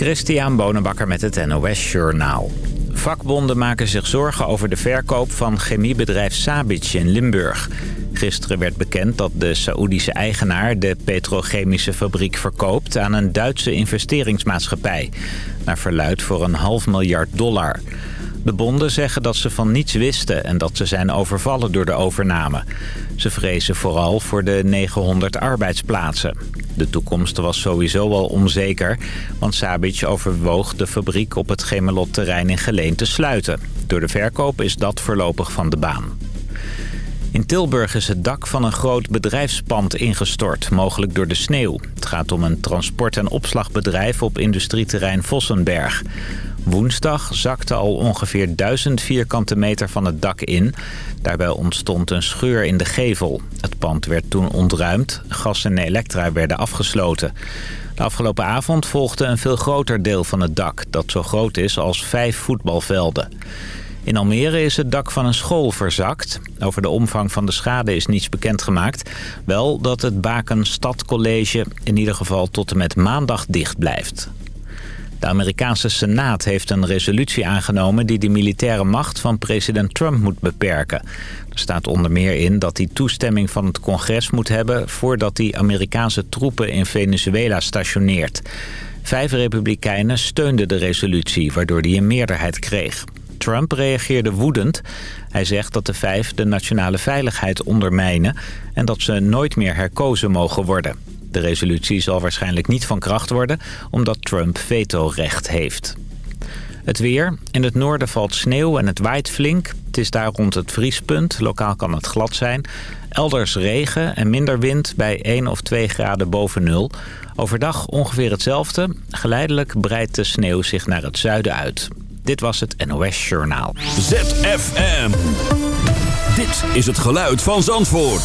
Christian Bonenbakker met het NOS Journaal. Vakbonden maken zich zorgen over de verkoop van chemiebedrijf Sabic in Limburg. Gisteren werd bekend dat de Saoedische eigenaar de petrochemische fabriek verkoopt aan een Duitse investeringsmaatschappij. Naar verluid voor een half miljard dollar. De bonden zeggen dat ze van niets wisten en dat ze zijn overvallen door de overname. Ze vrezen vooral voor de 900 arbeidsplaatsen. De toekomst was sowieso al onzeker, want Sabic overwoog de fabriek op het Gemelot-terrein in Geleen te sluiten. Door de verkoop is dat voorlopig van de baan. In Tilburg is het dak van een groot bedrijfspand ingestort, mogelijk door de sneeuw. Het gaat om een transport- en opslagbedrijf op industrieterrein Vossenberg. Woensdag zakte al ongeveer 1000 vierkante meter van het dak in. Daarbij ontstond een scheur in de gevel. Het pand werd toen ontruimd. Gas en elektra werden afgesloten. De afgelopen avond volgde een veel groter deel van het dak... dat zo groot is als vijf voetbalvelden. In Almere is het dak van een school verzakt. Over de omvang van de schade is niets bekendgemaakt. Wel dat het Baken Stadcollege in ieder geval tot en met maandag dicht blijft. De Amerikaanse Senaat heeft een resolutie aangenomen... die de militaire macht van president Trump moet beperken. Er staat onder meer in dat hij toestemming van het congres moet hebben... voordat hij Amerikaanse troepen in Venezuela stationeert. Vijf republikeinen steunden de resolutie, waardoor hij een meerderheid kreeg. Trump reageerde woedend. Hij zegt dat de vijf de nationale veiligheid ondermijnen... en dat ze nooit meer herkozen mogen worden. De resolutie zal waarschijnlijk niet van kracht worden... omdat Trump vetorecht heeft. Het weer. In het noorden valt sneeuw en het waait flink. Het is daar rond het vriespunt. Lokaal kan het glad zijn. Elders regen en minder wind bij 1 of 2 graden boven nul. Overdag ongeveer hetzelfde. Geleidelijk breidt de sneeuw zich naar het zuiden uit. Dit was het NOS Journaal. ZFM. Dit is het geluid van Zandvoort.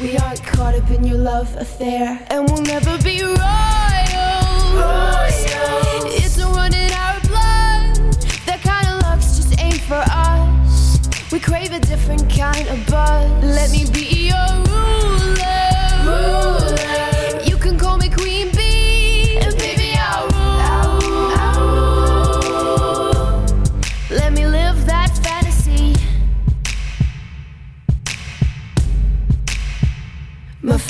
We aren't caught up in your love affair, and we'll never be royal. It's a run in our blood. That kind of luck's just ain't for us. We crave a different kind of buzz. Let me be your ruler. You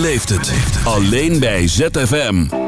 beleeft het. Alleen bij ZFM.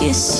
Yes.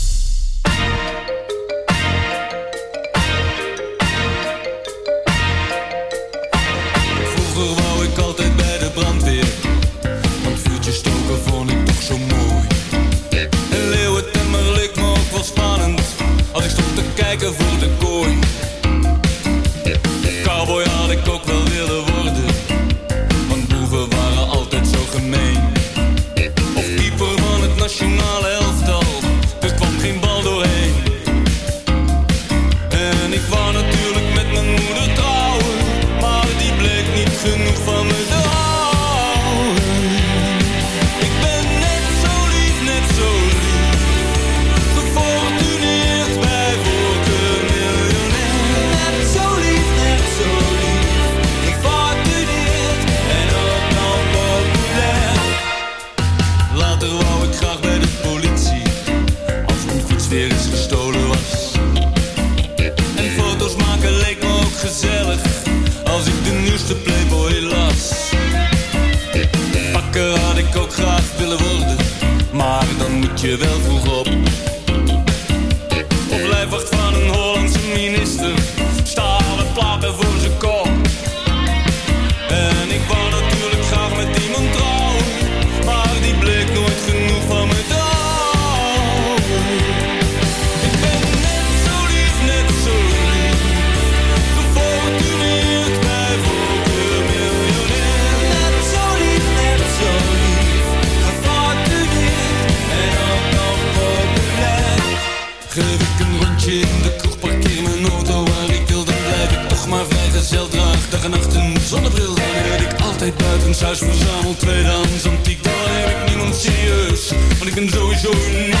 Ons huis verzamelt tweedehands antiek, daar heb ik niemand serieus. Want ik ben sowieso uniek.